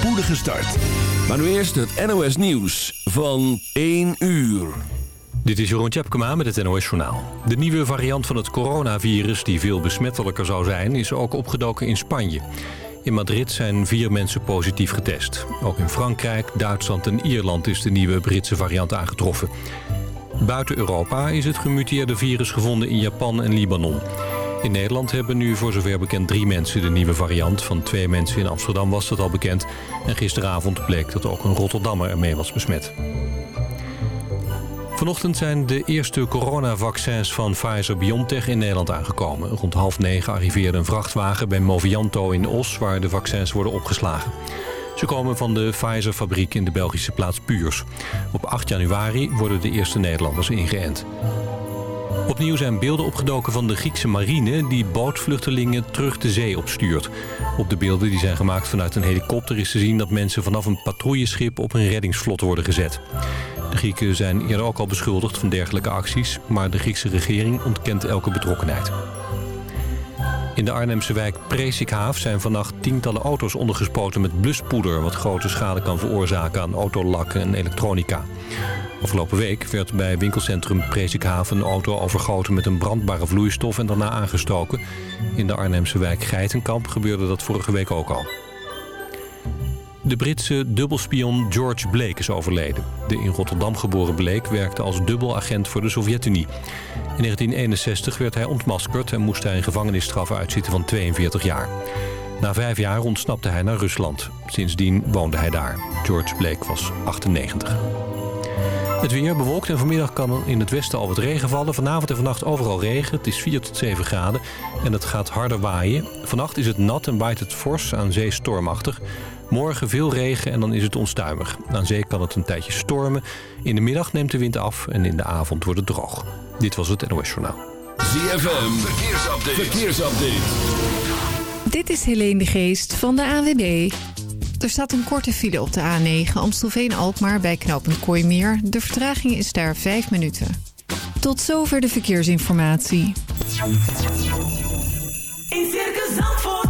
spoedige start. Maar nu eerst het NOS Nieuws van 1 uur. Dit is Jeroen Tjepkema met het NOS Journaal. De nieuwe variant van het coronavirus, die veel besmettelijker zou zijn... is ook opgedoken in Spanje. In Madrid zijn vier mensen positief getest. Ook in Frankrijk, Duitsland en Ierland is de nieuwe Britse variant aangetroffen. Buiten Europa is het gemuteerde virus gevonden in Japan en Libanon. In Nederland hebben nu voor zover bekend drie mensen de nieuwe variant. Van twee mensen in Amsterdam was dat al bekend. En gisteravond bleek dat ook een Rotterdammer ermee was besmet. Vanochtend zijn de eerste coronavaccins van Pfizer-BioNTech in Nederland aangekomen. Rond half negen arriveerde een vrachtwagen bij Movianto in Os... waar de vaccins worden opgeslagen. Ze komen van de Pfizer-fabriek in de Belgische plaats Puurs. Op 8 januari worden de eerste Nederlanders ingeënt. Opnieuw zijn beelden opgedoken van de Griekse marine... die bootvluchtelingen terug de zee opstuurt. Op de beelden die zijn gemaakt vanuit een helikopter... is te zien dat mensen vanaf een patrouilleschip op een reddingsvlot worden gezet. De Grieken zijn eerder ook al beschuldigd van dergelijke acties... maar de Griekse regering ontkent elke betrokkenheid. In de Arnhemse wijk Presikhaaf zijn vannacht tientallen auto's ondergespoten met bluspoeder... wat grote schade kan veroorzaken aan autolakken en elektronica. Afgelopen week werd bij winkelcentrum Presikhaaf een auto overgoten met een brandbare vloeistof en daarna aangestoken. In de Arnhemse wijk Geitenkamp gebeurde dat vorige week ook al. De Britse dubbelspion George Blake is overleden. De in Rotterdam geboren Blake werkte als dubbelagent voor de Sovjet-Unie. In 1961 werd hij ontmaskerd en moest hij een gevangenisstraf uitzitten van 42 jaar. Na vijf jaar ontsnapte hij naar Rusland. Sindsdien woonde hij daar. George Blake was 98. Het weer bewolkt en vanmiddag kan in het westen al wat regen vallen. Vanavond en vannacht overal regen. Het is 4 tot 7 graden en het gaat harder waaien. Vannacht is het nat en waait het fors aan zee stormachtig. Morgen veel regen en dan is het onstuimig. Aan zee kan het een tijdje stormen. In de middag neemt de wind af en in de avond wordt het droog. Dit was het NOS Journaal. ZFM, verkeersupdate. verkeersupdate. Dit is Helene de Geest van de AWB. Er staat een korte file op de A9 Amstelveen-Alkmaar bij knooppunt Kooimeer. De vertraging is daar 5 minuten. Tot zover de verkeersinformatie. In Circus Zandvoort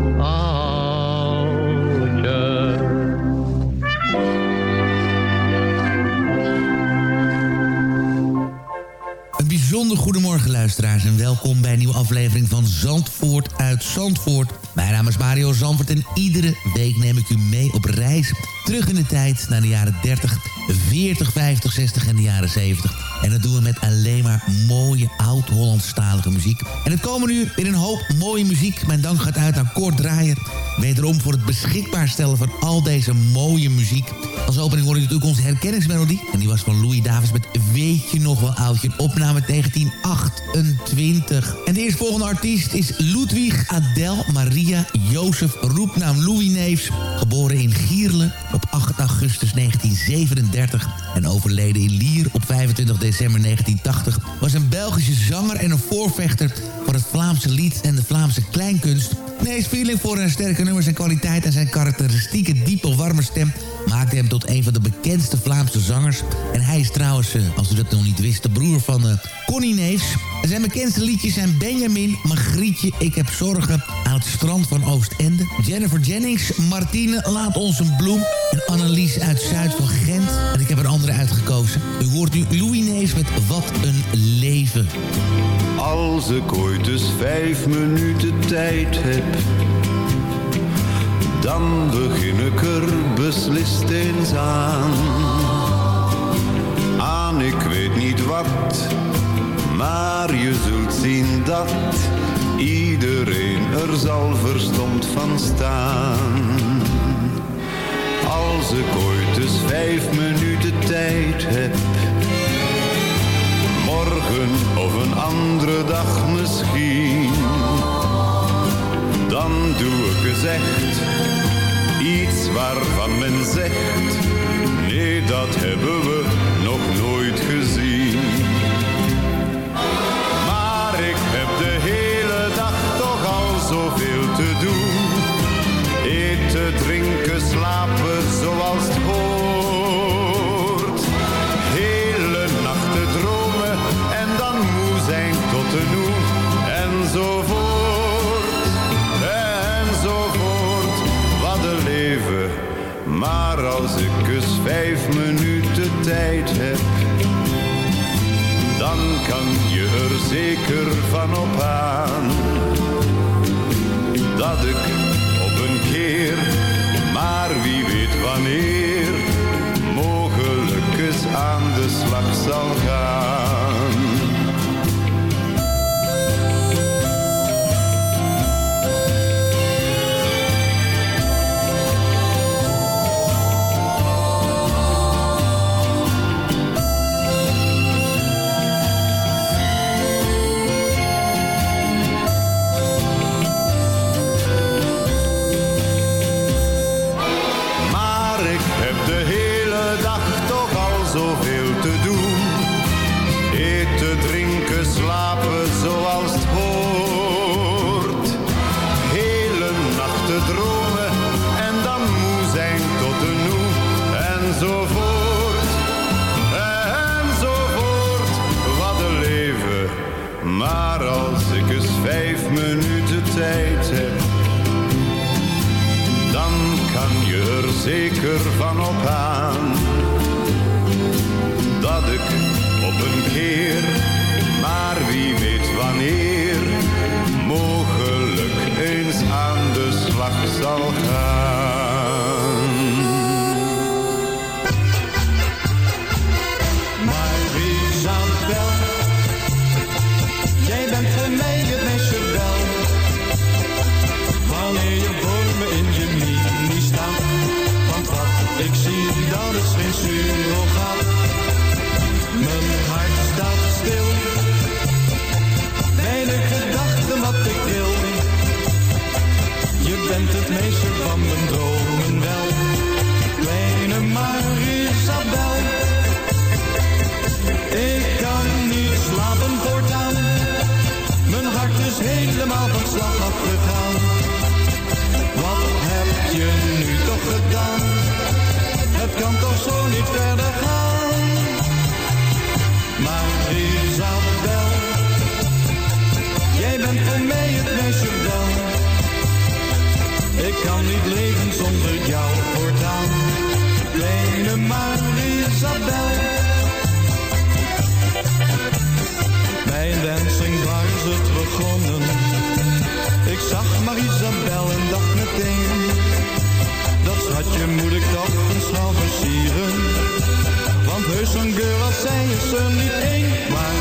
bijzonder goedemorgen luisteraars en welkom bij een nieuwe aflevering van Zandvoort uit Zandvoort. Mijn naam is Mario Zandvoort en iedere week neem ik u mee op reis terug in de tijd naar de jaren 30, 40, 50, 60 en de jaren 70. En dat doen we met alleen maar mooie oud-Hollandstalige muziek. En het komende uur weer een hoop mooie muziek. Mijn dank gaat uit naar Kort Draaier Wederom voor het beschikbaar stellen van al deze mooie muziek. Als opening hoorde je natuurlijk onze herkenningsmelodie. En die was van Louis Davis met Weet je nog wel oudje? Opname 1928. En de eerstvolgende artiest is Ludwig Adel Maria Jozef, roepnaam Louis Neefs. Geboren in Gierle op 8 augustus 1937 en overleden in Lier op 25 december 1980... was een Belgische zanger en een voorvechter voor het Vlaamse lied en de Vlaamse kleinkunst. Nees feeling voor een sterke nummers en kwaliteit en zijn karakteristieke diepe warme stem maakte hem tot een van de bekendste Vlaamse zangers. En hij is trouwens, eh, als u dat nog niet wist, de broer van uh, Connie Neefs. zijn bekendste liedjes zijn Benjamin, Magrietje, Ik heb zorgen... aan het strand van Oostende. Jennifer Jennings, Martine, Laat ons een bloem... en Annelies uit Zuid van Gent. En ik heb een andere uitgekozen. U hoort nu Louis Neefs met Wat een leven. Als ik ooit eens vijf minuten tijd heb dan begin ik er beslist eens aan. Aan ik weet niet wat, maar je zult zien dat iedereen er zal verstomd van staan. Als ik ooit eens vijf minuten tijd heb, morgen of een andere dag misschien dan doe ik echt iets waarvan men zegt, nee dat hebben we nog nooit gezien. Maar ik heb de hele dag toch al zoveel slag. Wat heb je nu toch gedaan? het kan toch zo niet verder gaan. Maar Isabel, jij bent voor mij het meisje wel. Ik kan niet leven zonder jou voortaan. Kleine Marisabel. Ik zag Marisabel en dacht meteen je moet ik toch een snel versieren. Want heus een girl als zij is er niet één. Maar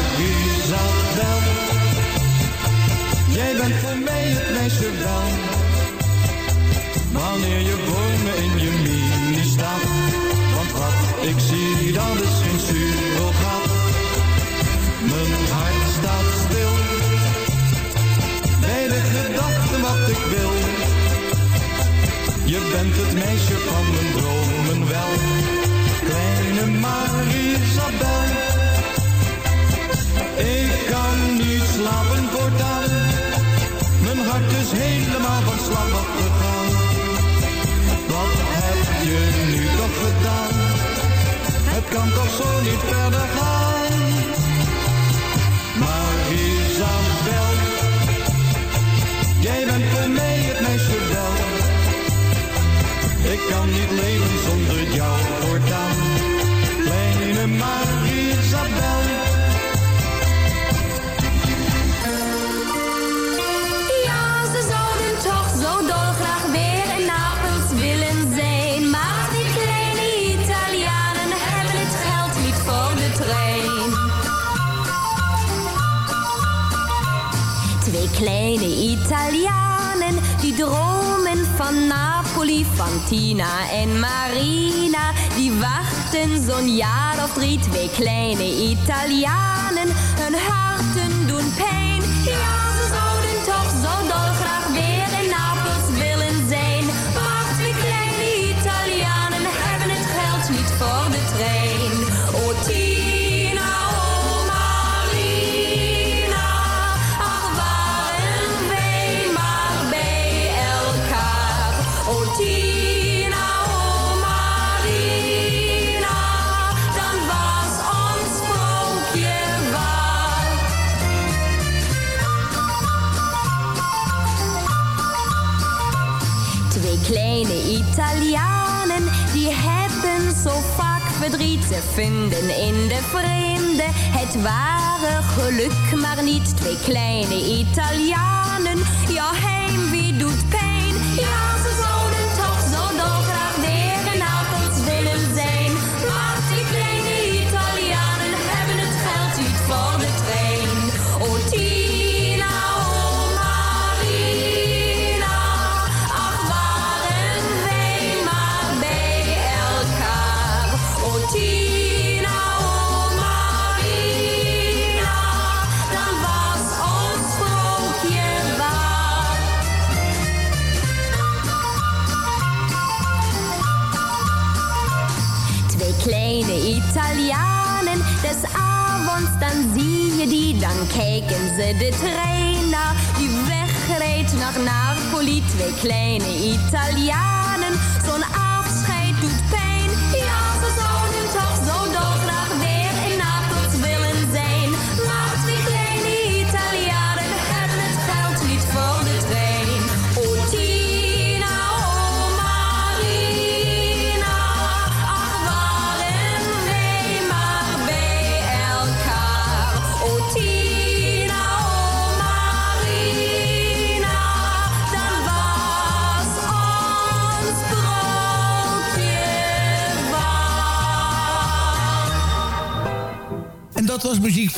wel? Jij bent voor mij het meisje wel. Wanneer je voor me in je mini staat. Want wat ik zie, dat is geen surrogaat. Je bent het meisje van mijn dromen wel. Kleine Marisabel. Ik kan niet slapen voortaan. Mijn hart is helemaal van slag afgegaan. Wat heb je nu toch gedaan? Het kan toch zo niet verder gaan. Maar Ik kan niet leven zonder jou voortaan. Kleine Marisabel. Napoli, van Tina en Marina. Die wachten zo'n jaar of drie, twee kleine Italianen. Hun vinden in de vreemde het ware geluk, maar niet twee kleine Italianen.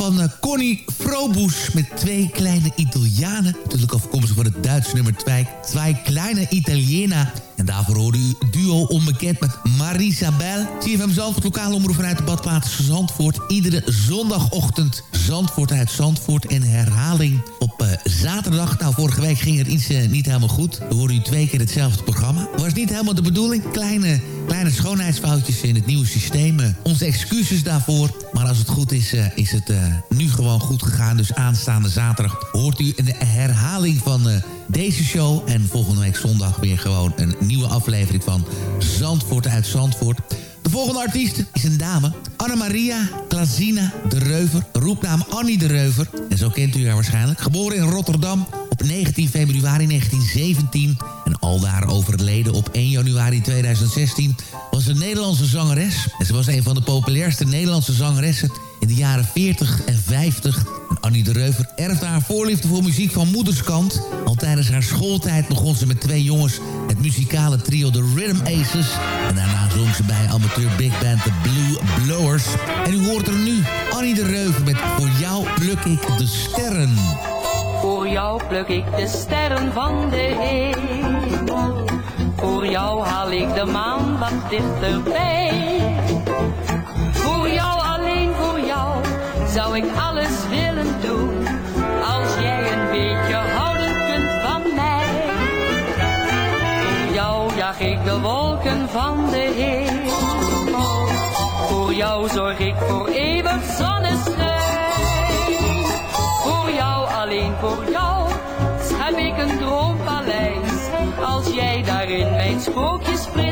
Van eh, Connie Froboes met twee kleine Italianen. Natuurlijk afkomstig van het Duitse nummer twee, twee kleine Italiena. En daarvoor hoorde u duo onbekend met Marisabel. CFM Zandvoort, lokale omroep vanuit de badplaats Zandvoort. Iedere zondagochtend Zandvoort uit Zandvoort. En herhaling zaterdag. Nou, vorige week ging het iets eh, niet helemaal goed. We hoorden u twee keer hetzelfde programma. Was niet helemaal de bedoeling. Kleine, kleine schoonheidsfoutjes in het nieuwe systeem. Eh, onze excuses daarvoor. Maar als het goed is, eh, is het eh, nu gewoon goed gegaan. Dus aanstaande zaterdag hoort u een herhaling van eh, deze show. En volgende week zondag weer gewoon een nieuwe aflevering van Zandvoort uit Zandvoort. De volgende artiest is een dame. Anna-Maria Klazina de Reuver. Roepnaam Annie de Reuver. En zo kent u haar waarschijnlijk. Geboren in Rotterdam op 19 februari 1917. En aldaar overleden op 1 januari 2016 was een Nederlandse zangeres. En ze was een van de populairste Nederlandse zangeressen in de jaren 40 en 50. En Annie de Reuver erfde haar voorliefde voor muziek van moederskant. Al tijdens haar schooltijd begon ze met twee jongens muzikale trio The Rhythm Aces. En daarna zong ze bij amateur big band The Blue Blowers. En u hoort er nu Annie de Reuver met Voor jou pluk ik de sterren. Voor jou pluk ik de sterren van de hemel. Voor de maan wat dichterbij. Voor jou, alleen voor jou, zou ik alles willen Jaag ik de wolken van de hemel. Voor jou zorg ik voor eeuwig zonneschijn. Voor jou, alleen voor jou, schep ik een droompaleis. Als jij daarin mijn sprookjesprins wilt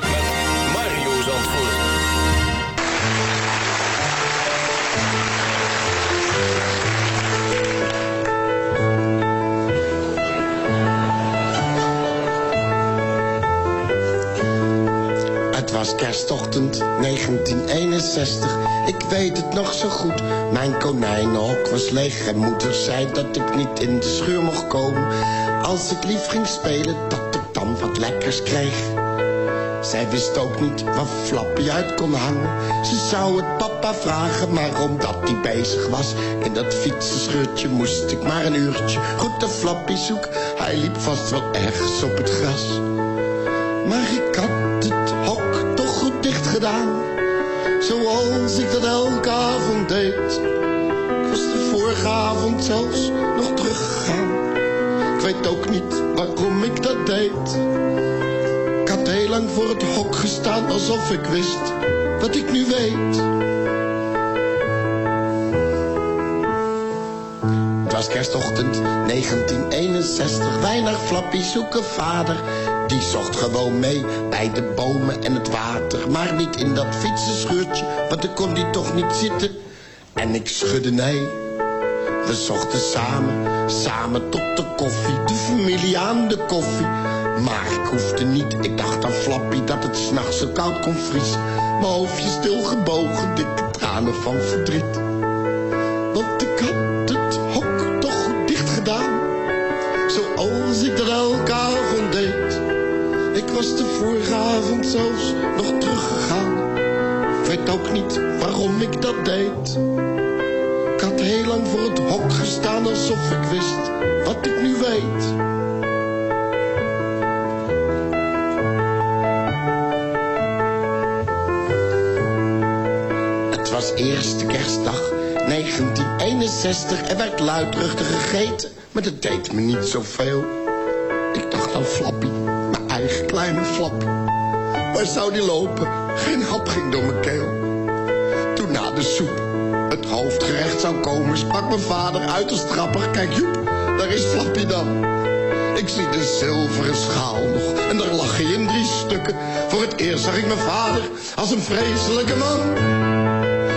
was kerstochtend 1961, ik weet het nog zo goed. Mijn konijnenhok was leeg en moeder zei dat ik niet in de schuur mocht komen. Als ik lief ging spelen, dat ik dan wat lekkers kreeg. Zij wist ook niet waar Flappy uit kon hangen. Ze zou het papa vragen, maar omdat hij bezig was... in dat fietsenscheurtje moest ik maar een uurtje goed de Flappy zoeken. Hij liep vast wel ergens op het gras. Maar ik had Zoals ik dat elke avond deed. Ik was de vorige avond zelfs nog teruggegaan. Ik weet ook niet waarom ik dat deed. Ik had heel lang voor het hok gestaan alsof ik wist wat ik nu weet. Het was kerstochtend 1961. Wij naar Flappy zoeken vader. Die zocht gewoon mee bij de bomen en het water. Maar niet in dat fietsenscheurtje, want dan kon die toch niet zitten. En ik schudde nee. We zochten samen, samen tot de koffie. De familie aan de koffie. Maar ik hoefde niet, ik dacht aan Flappy dat het s'nachts zo koud kon vriezen. Mijn hoofdje stil gebogen, dikke tranen van verdriet. De vorige avond zelfs nog teruggegaan. Ik weet ook niet waarom ik dat deed. Ik had heel lang voor het hok gestaan alsof ik wist wat ik nu weet. Het was eerste kerstdag 1961 en werd luidruchtig gegeten, maar dat deed me niet zoveel. Ik dacht aan Flappy, mijn eigen kleine Flappy. Zou die lopen? Geen hap ging door mijn keel. Toen na de soep het hoofdgerecht zou komen, sprak mijn vader uit als trapper. Kijk Joep, daar is Flappy dan. Ik zie de zilveren schaal nog en daar lag hij in drie stukken. Voor het eerst zag ik mijn vader als een vreselijke man.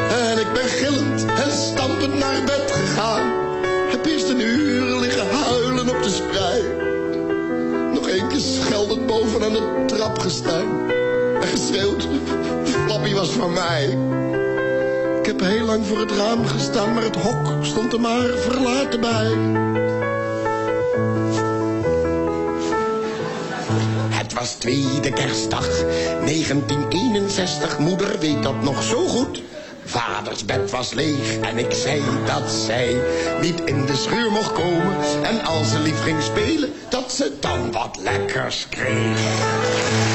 En ik ben gillend en stampend naar bed gegaan. Heb eerst een uur liggen huilen op de sprei. Nog één keer scheldend boven aan de trap gestaan. Geschreeuwd, Flappy was van mij. Ik heb heel lang voor het raam gestaan, maar het hok stond er maar verlaten bij. Het was tweede kerstdag 1961. Moeder weet dat nog zo goed. Vaders bed was leeg en ik zei dat zij niet in de schuur mocht komen. En als ze lief ging spelen, dat ze dan wat lekkers kreeg.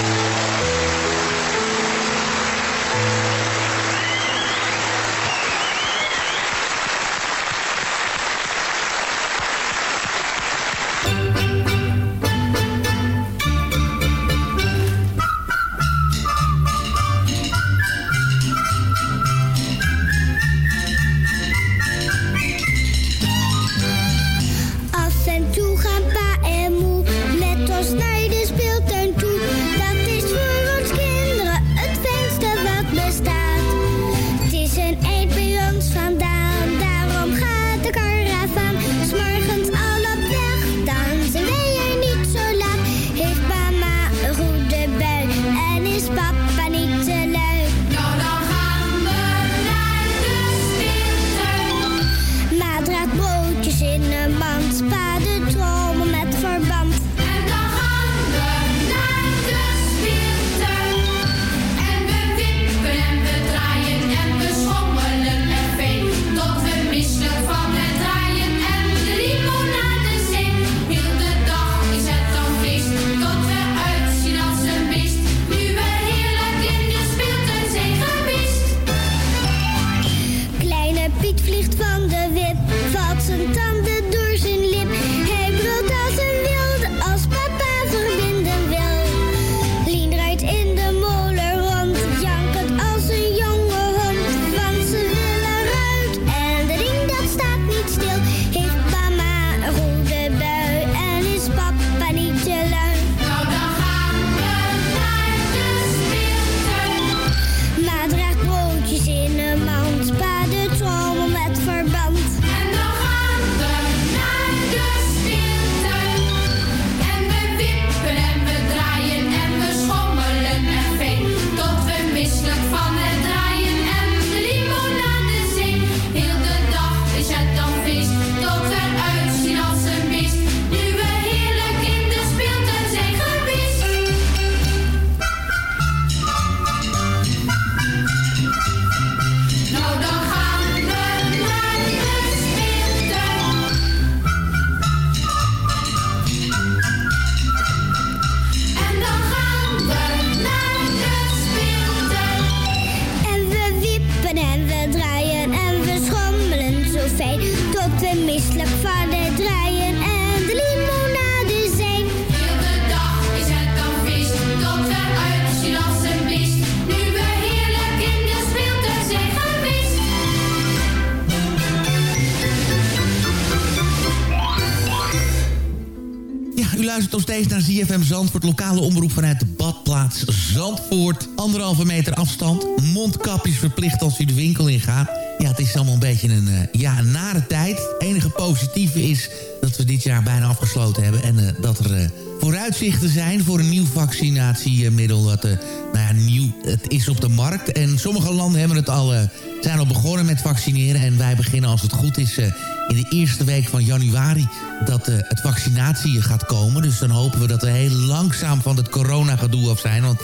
ZFM Zandvoort, lokale omroep vanuit de badplaats Zandvoort. Anderhalve meter afstand, mondkapjes verplicht als u de winkel ingaat. Ja, het is allemaal een beetje een, eh, ja, nare tijd. Het enige positieve is dat we dit jaar bijna afgesloten hebben... en eh, dat er eh, vooruitzichten zijn voor een nieuw vaccinatiemiddel... dat nou ja, nieuw het is op de markt. En sommige landen hebben het al, zijn al begonnen met vaccineren... en wij beginnen als het goed is... eh, in de eerste week van januari dat eh, het vaccinatie gaat komen. Dus dan hopen we dat we heel langzaam van het corona-gedoe af zijn. Want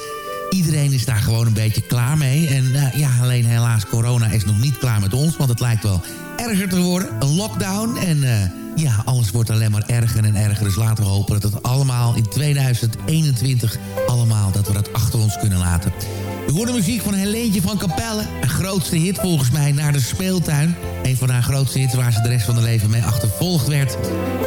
iedereen is daar gewoon een beetje klaar mee. En eh, ja, alleen helaas, corona is nog niet klaar met ons. Want het lijkt wel erger te worden. Een lockdown en... ja, alles wordt alleen maar erger en erger. Dus laten we hopen dat het allemaal in 2021... allemaal dat we dat achter ons kunnen laten. We horen muziek van Helentje van Capelle. Een grootste hit volgens mij naar de speeltuin. Een van haar grootste hits waar ze de rest van haar leven mee achtervolgd werd.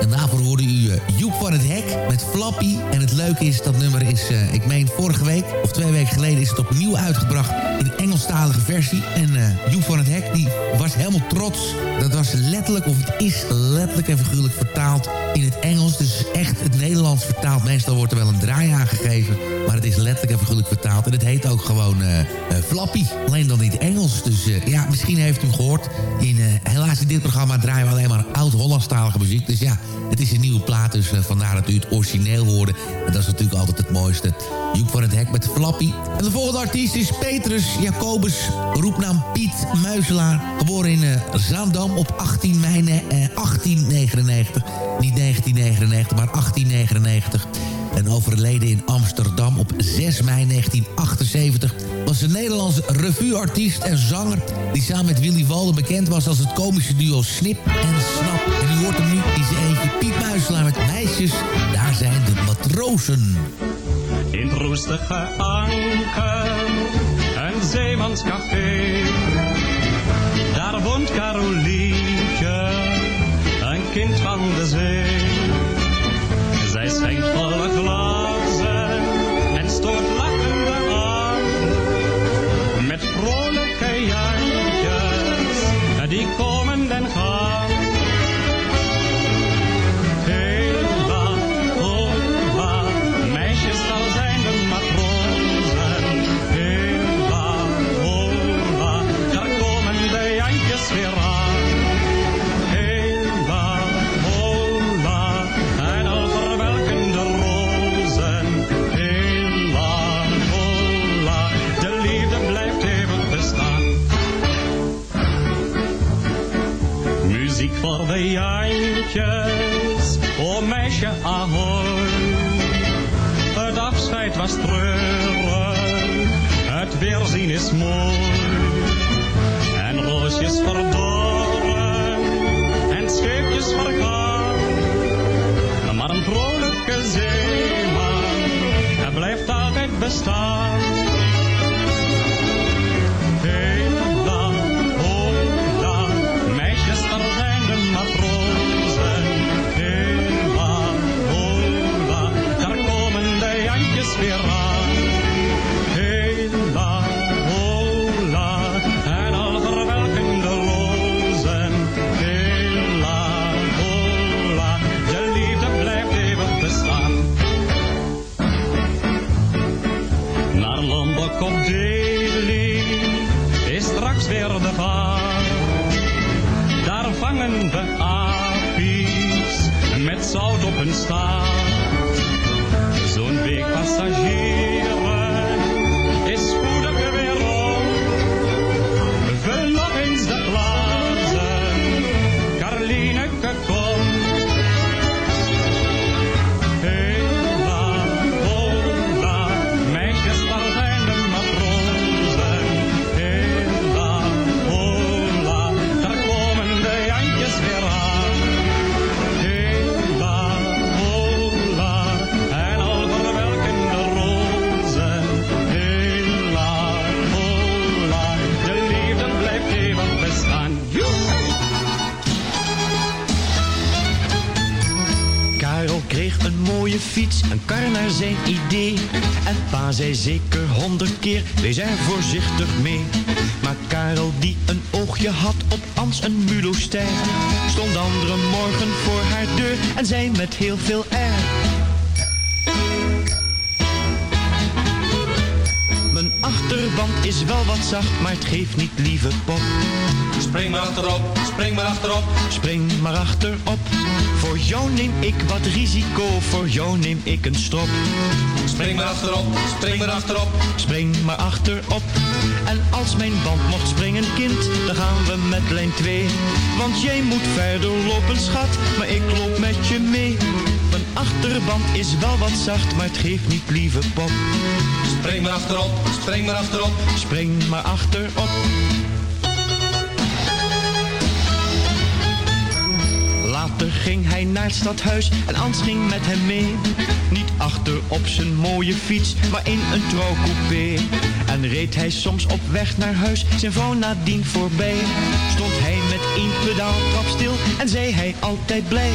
En daarvoor hoorde u eh, Joep van het Hek met Flappy. En het leuke is, dat nummer is, eh, ik meen vorige week... of twee weken geleden is het opnieuw uitgebracht in Engelstalige versie. En eh, Joep van het Hek die was helemaal trots. Dat was letterlijk, of het is letterlijk figuurlijk vertaald in het Engels. Dus echt Nederlands vertaald. Meestal wordt er wel een draai aangegeven. Maar het is letterlijk en figuurlijk vertaald. En het heet ook gewoon eh, Flappy. Alleen dan niet Engels. Dus eh, ja, misschien heeft u hem gehoord. In, helaas in dit programma draaien we alleen maar oud-Hollandstalige muziek. Dus ja, het is een nieuwe plaat. Dus vandaar dat u het origineel hoorde. En dat is natuurlijk altijd het mooiste. Joep van het Hek met Flappy. En de volgende artiest is Petrus Jacobus. Roepnaam Piet Muizelaar. Geboren in Zaandam op 18 mei eh, 1899. Niet 1999, maar 1899. En overleden in Amsterdam op 6 mei 1978 was een Nederlandse revueartiest en zanger... die samen met Willy Walden bekend was als het komische duo Snip en Snap. En u hoort hem nu in zijn eentje Piet met meisjes. Daar zijn de matrozen. In het roestige anker, een zeemanscafé. Daar woont Carolietje, een kind van de zee. Zij schenkt volle glazen zeker honderd keer, wees er voorzichtig mee. Maar Karel die een oogje had op Ans een mulostijl, stond andere morgen voor haar deur en zei met heel veel air. Mijn achterband is wel wat zacht, maar het geeft niet, lieve pop. Spring maar achterop, spring maar achterop. Spring maar achterop. Voor jou neem ik wat risico, voor jou neem ik een strop. Spring maar achterop, spring maar achterop. Spring maar achterop. En als mijn band mocht springen, kind, dan gaan we met lijn 2. Want jij moet verder lopen, schat, maar ik loop met je mee. Mijn achterband is wel wat zacht, maar het geeft niet, lieve pop. Spring maar achterop, spring maar achterop. Spring maar achterop. Ging hij naar het stadhuis en Ans ging met hem mee. Niet achter op zijn mooie fiets, maar in een trouwcoupé. En reed hij soms op weg naar huis, zijn vrouw nadien voorbij. Stond hij met één pedaaltrap stil en zei hij altijd blij.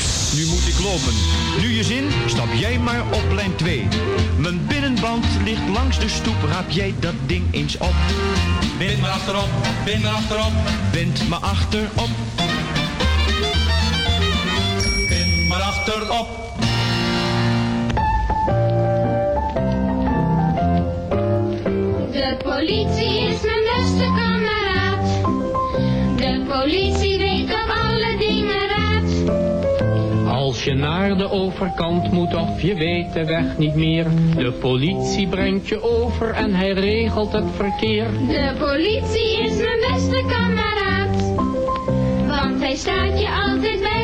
Nu moet ik lopen. Nu je zin, stap jij maar op lijn 2. Mijn binnenband ligt langs de stoep, raap jij dat ding eens op. Bind maar achterop, bind maar achterop. Bind maar achterop. Bind maar achterop. De politie is mijn beste kameraad. De politie Als je naar de overkant moet of je weet de weg niet meer. De politie brengt je over en hij regelt het verkeer. De politie is mijn beste kameraad. Want hij staat je altijd bij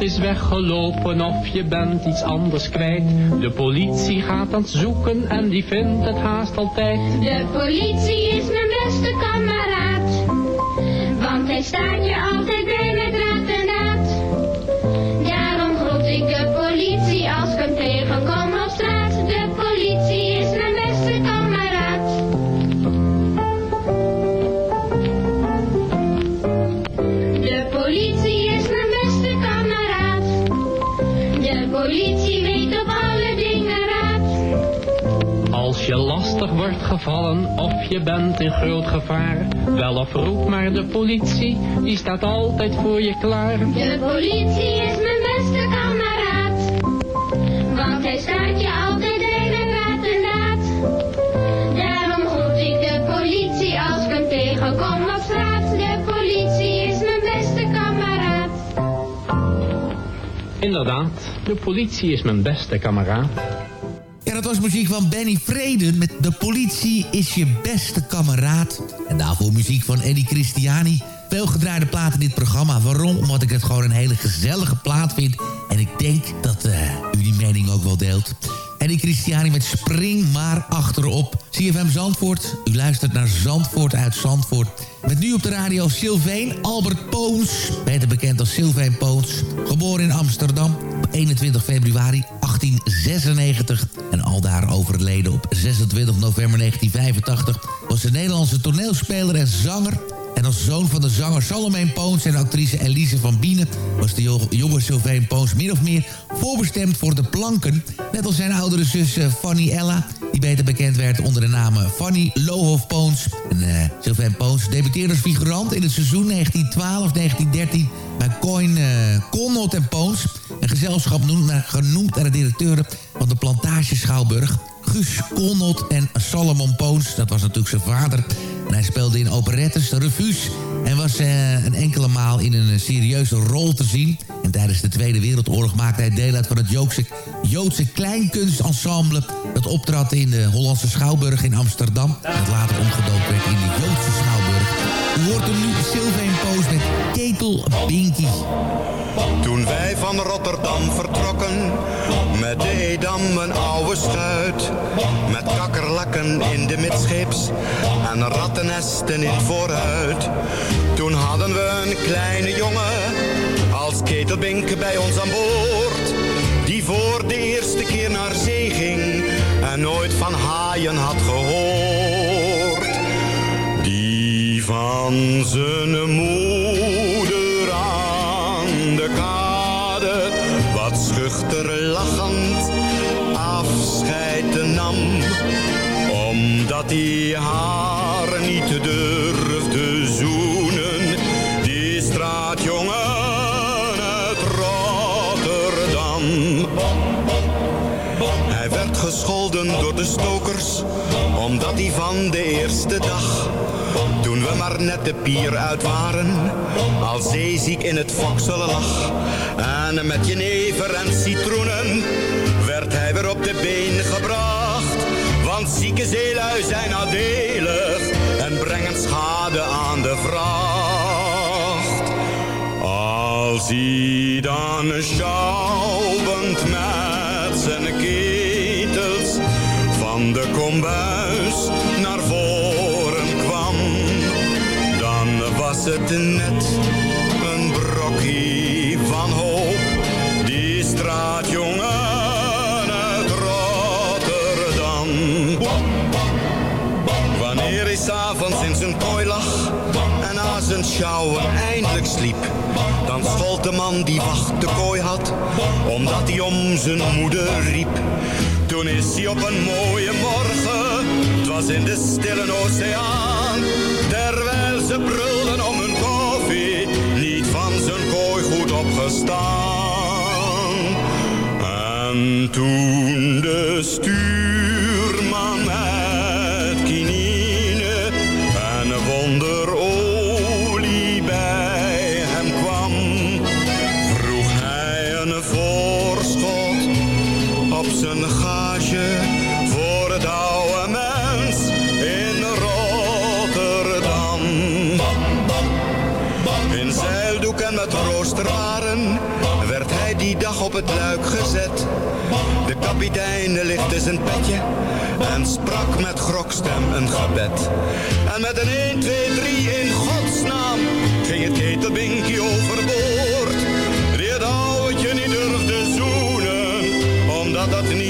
is weggelopen of je bent iets anders kwijt. De politie gaat aan het zoeken en die vindt het haast altijd. De politie is mijn beste kameraad. Want hij staat je altijd bij gevallen of je bent in groot gevaar. Wel of roep maar de politie, die staat altijd voor je klaar. De politie is mijn beste kameraad. Want hij staat je altijd met raad en daad. Daarom groet ik de politie als ik hem tegenkom op straat. De politie is mijn beste kameraad. Inderdaad, de politie is mijn beste kameraad. Was muziek van Benny Vreden met De politie is je beste kameraad. En daarvoor muziek van Eddie Christiani. Veel gedraaide plaat in dit programma. Waarom? Omdat ik het gewoon een hele gezellige plaat vind. En ik denk dat eh, u die mening ook wel deelt. Eddie Christiani met Spring maar achterop. CFM Zandvoort. U luistert naar Zandvoort uit Zandvoort. Met nu op de radio Sylveen Albert Poons. Beter bekend als Sylveen Poons. Geboren in Amsterdam op 21 februari 1896. En aldaar overleden op 26 november 1985. Was een Nederlandse toneelspeler en zanger. En als zoon van de zanger Salomeen Poons en actrice Elise van Bienen... was de jo- jonge Sylveen Poons min of meer voorbestemd voor de planken. Net als zijn oudere zus eh, Fanny Ella... beter bekend werd onder de naam eh, Fanny Lohoff Poons. En uh, Sylveen Poons debuteerde als figurant in het seizoen 1912-1913... bij Coin uh, Connot en Poons. Een gezelschap naar, genoemd naar de directeuren van de plantage Schouwburg... Guus en Salomon Poons. Dat was natuurlijk zijn vader. Hij speelde in operettes, revues... en was eh, een enkele maal in een eh, serieuze rol te zien. En tijdens de Tweede Wereldoorlog maakte hij deel uit van het Joodse, Joodse kleinkunstensemble... dat optrad in de Hollandse Schouwburg in Amsterdam. Dat later omgedoopt werd in de Joodse Schouwburg. U hoort hem nu Sylvain Poos met Ketel Binky. Toen wij van Rotterdam vertrokken, met Edam een oude schuit. Met kakkerlakken in de midscheeps en rattennesten in vooruit. Toen hadden we een kleine jongen als ketelbink bij ons aan boord. Die voor de eerste keer naar zee ging en nooit van haaien had gehoord. Die van zijn moeder aan de kade wat schuchter lachend afscheid nam. Omdat hij haar de stokers, omdat hij van de eerste dag, toen we maar net de pier uit waren, al zeeziek in het fokselen lag. En met jenever en citroenen werd hij weer op de been gebracht. Want zieke zeelui zijn nadelig en brengen schade aan de vracht. Als hij dan schouwend de kombuis naar voren kwam, dan was het net een brokje van hoop. Die straatjongen uit Rotterdam. Wanneer hij s'avonds in zijn kooi lag en na zijn sjouwen eindelijk sliep, dan schold de man die wacht de kooi had, omdat hij om zijn moeder riep. Toen is hij op een mooie morgen, het was in de stille oceaan, terwijl ze brulden om hun koffie, niet van zijn kooi goed opgestaan. En toen de stuurman op het luik gezet. De kapitein lichtte zijn petje en sprak met grokstem een gebed. En met een 1, 2, 3 in godsnaam ging het ketelbinkie overboord. Die het ouwtje niet durfde zoenen, omdat dat niet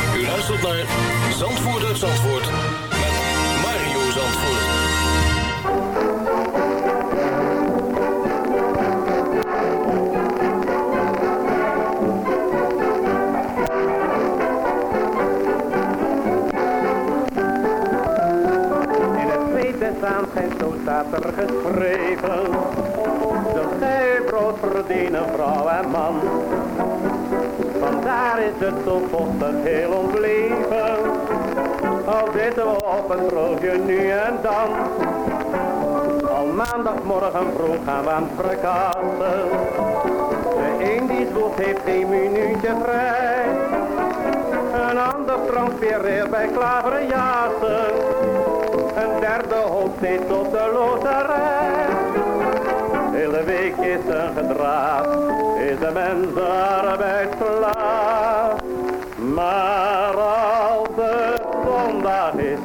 U luistert naar Zandvoort uit Zandvoort met Mario Zandvoort. In het zweet des aanschijns, zo staat er geschreven. Zult gij brood verdienen, vrouw en man. Vandaar is het zo vochtig heel ons leven. Al zitten we op een droogje nu en dan. Al maandagmorgen vroeg gaan we aan het. De een die zwoegt heeft geen minuutje vrij. Een ander transpireert bij klaverjassen. Een derde hoopt steeds op de loterij. Hele week is een gedraaf, is de mens arbeidsklaar. Maar als het zondag is,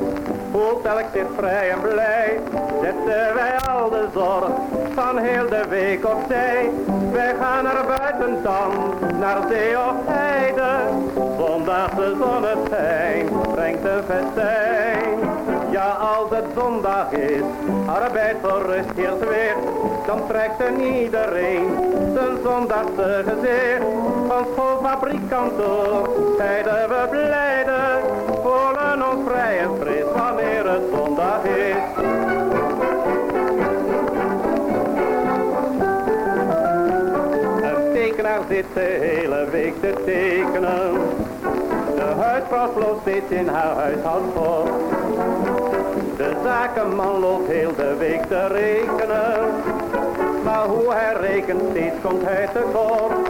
voelt elk zich vrij en blij. Zetten wij al de zorg van heel de week opzij. Wij gaan naar buiten dan, naar zee of heide. Zondagse zonneschijn brengt een festijn. Als het zondag is, arbeid voor rust weer, dan trekt er iedereen zijn zondagse gezicht. Van schoolfabrikant door, zeiden we blijden, voelen ons vrij en fris wanneer het zondag is. Een tekenaar zit de hele week te tekenen. De huisvrouw steeds in haar huishoudsport. De zakenman loopt heel de week te rekenen. Maar hoe hij rekent, steeds komt hij tekort.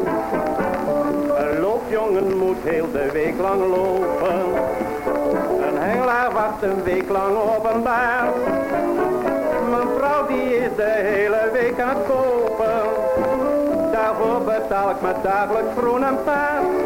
Een loopjongen moet heel de week lang lopen. Een hengelaar wacht een week lang op een baas. Mijn vrouw die is de hele week aan het kopen. Daarvoor betaal ik me dagelijks groen en paas.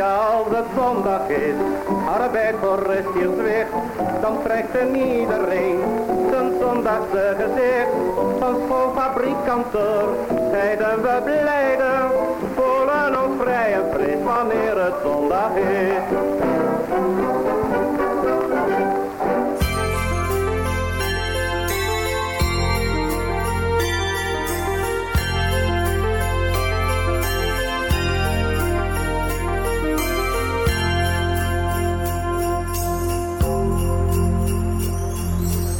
Als het zondag is, arbeid voor rust zwicht, dan trekt er iedereen zijn zondagse gezicht. Van schoolfabrikanten zeiden we blijden, voelen ons vrij en fris wanneer het zondag is.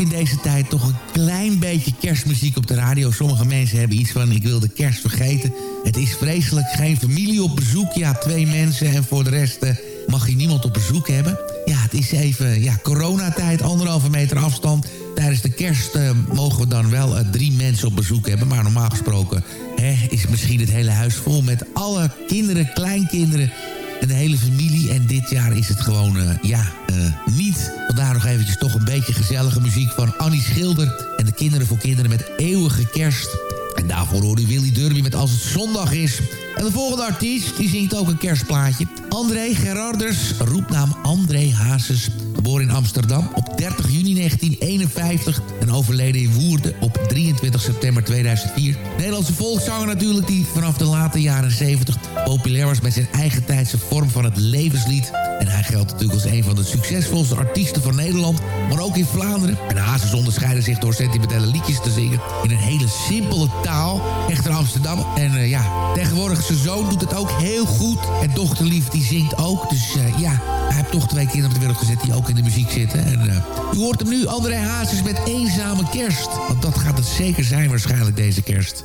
in deze tijd toch een klein beetje kerstmuziek op de radio. Sommige mensen hebben iets van, artiest, die zingt ook een kerstplaatje. André Gerarders, Nederlandse volkszanger natuurlijk die vanaf de late jaren 70 populair was met zijn eigen tijdse vorm van het levenslied. En hij geldt natuurlijk als een van de succesvolste artiesten van Nederland, maar ook in Vlaanderen. En Hazes onderscheiden zich door sentimentele liedjes te zingen in een hele simpele taal. Echter Amsterdam. En uh, ja, tegenwoordig zijn zoon doet het ook heel goed. En dochterlief die zingt ook. Dus uh, ja, hij heeft toch twee kinderen op de wereld gezet die ook in de muziek zitten. En uh, u hoort hem nu, André Hazes met Eenzame Kerst. Want dat gaat het zeker zijn waarschijnlijk deze kerst.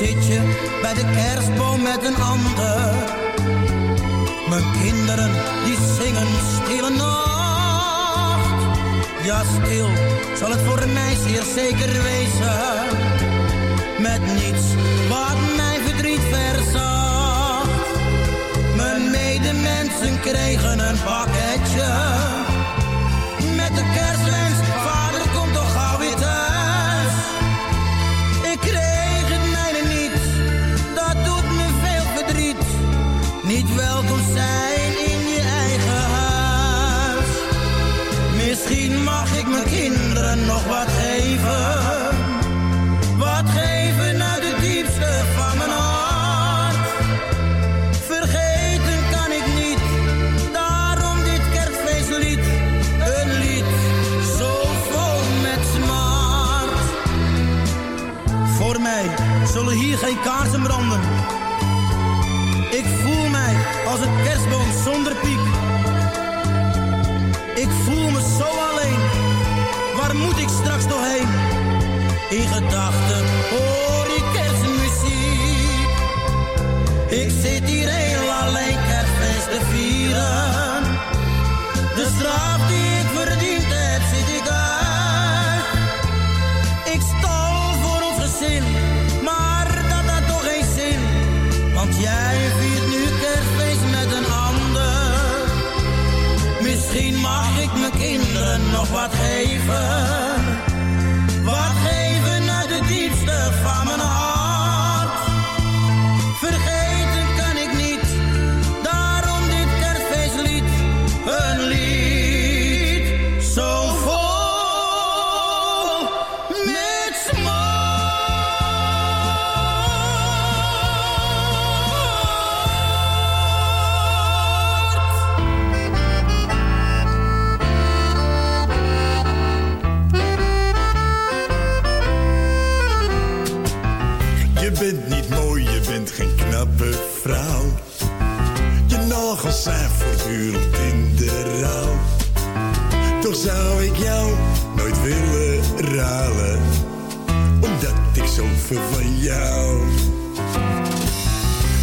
Zit je bij de kerstboom met een ander. Mijn kinderen die zingen stille nacht. Ja, stil zal het voor mij zeer zeker wezen. Met niets wat mijn verdriet verzacht. Mijn medemensen kregen een pakketje. Zullen hier geen kaarsen branden. Ik voel mij als een kerstboom zonder piek. Ik voel me zo alleen. Waar moet ik straks nog heen? In gedachten hoor ik kerstmuziek. Ik zit hier heel alleen kerstfeest te vieren. De straf die ik verdiend heb, zit ik uit. Mag ik mijn kinderen nog wat geven. Wat geven uit het diepste van mijn hart. Omdat ik zoveel van jou.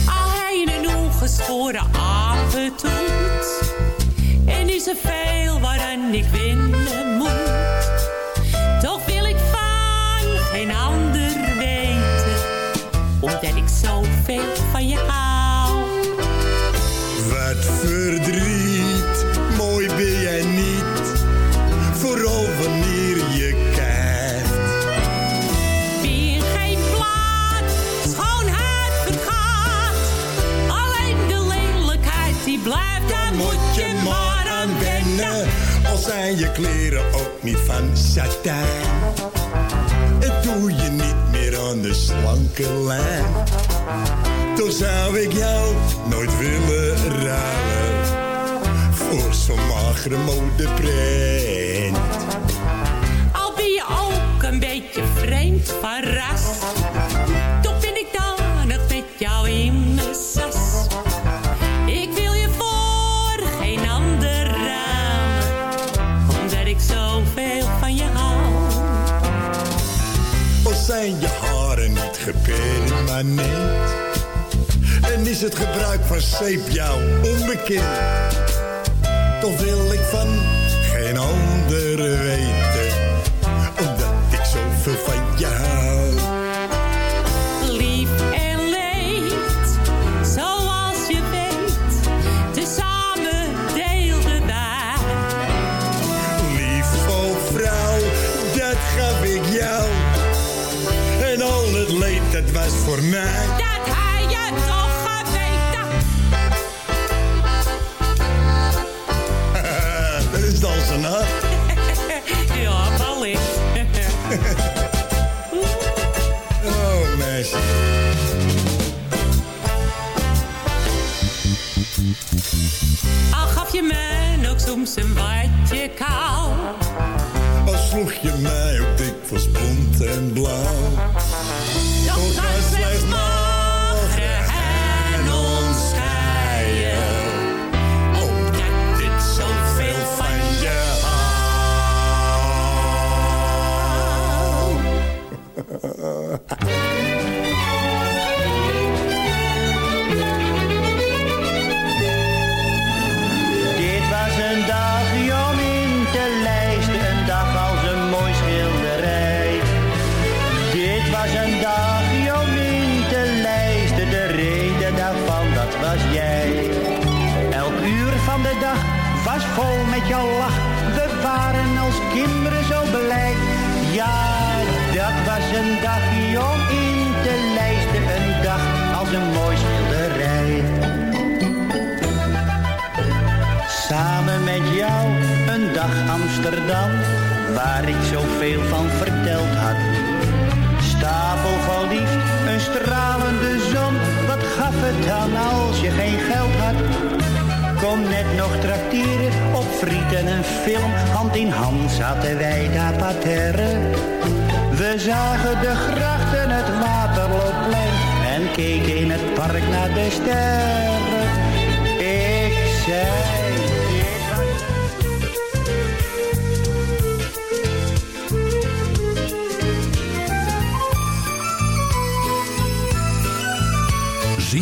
Al hij een ongeschoren apentoet. En is er veel waaraan ik winnen moet. Toch wil ik van geen ander weten. Omdat ik zoveel van je hou. Zijn je kleren ook niet van satijn. Het doe je niet meer aan de slanke lijn. Toch zou ik jou nooit willen ruilen. Voor zo'n magere modeprint. Al ben je ook een beetje vreemd van. En is het gebruik van zeep jou onbekend. Toch wil ik van soms een watje kou. Al sloeg je mij ook dikwijls bont en blauw. Amsterdam, waar ik zoveel van verteld had. Stapel van lief, een stralende zon, wat gaf het dan als je geen geld had? Kom net nog trakteren op friet en een film, hand in hand zaten wij daar parterre. We zagen de grachten, het waterloopplein en keken in het park naar de sterren. Ik zei...